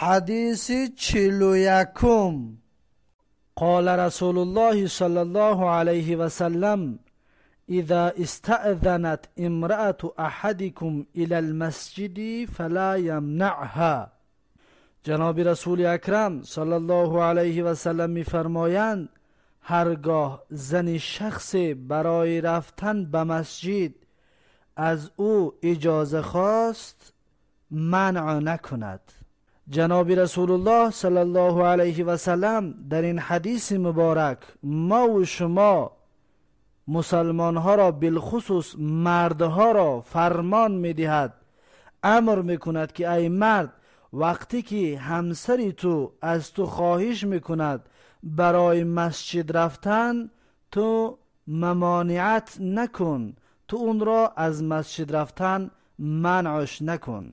حدیث چلو یکم قال رسول الله صلی الله علیه و سلم اذا استأذنت امرأة احدكم الى المسجد فلا یمنعها. جناب رسول اکرم صلی الله علیه و سلم میفرمایند هرگاه زن شخص برای رفتن به مسجد از او اجازه خواست منع نکند. جناب رسول الله صلی الله علیه و سلم در این حدیث مبارک ما و شما مسلمان ها را بالخصوص مردها را فرمان می دهد امر می کند که ای مرد وقتی که همسری تو از تو خواهش می کند برای مسجد رفتن تو ممانعت نکن تو اون را از مسجد رفتن منعش نکن.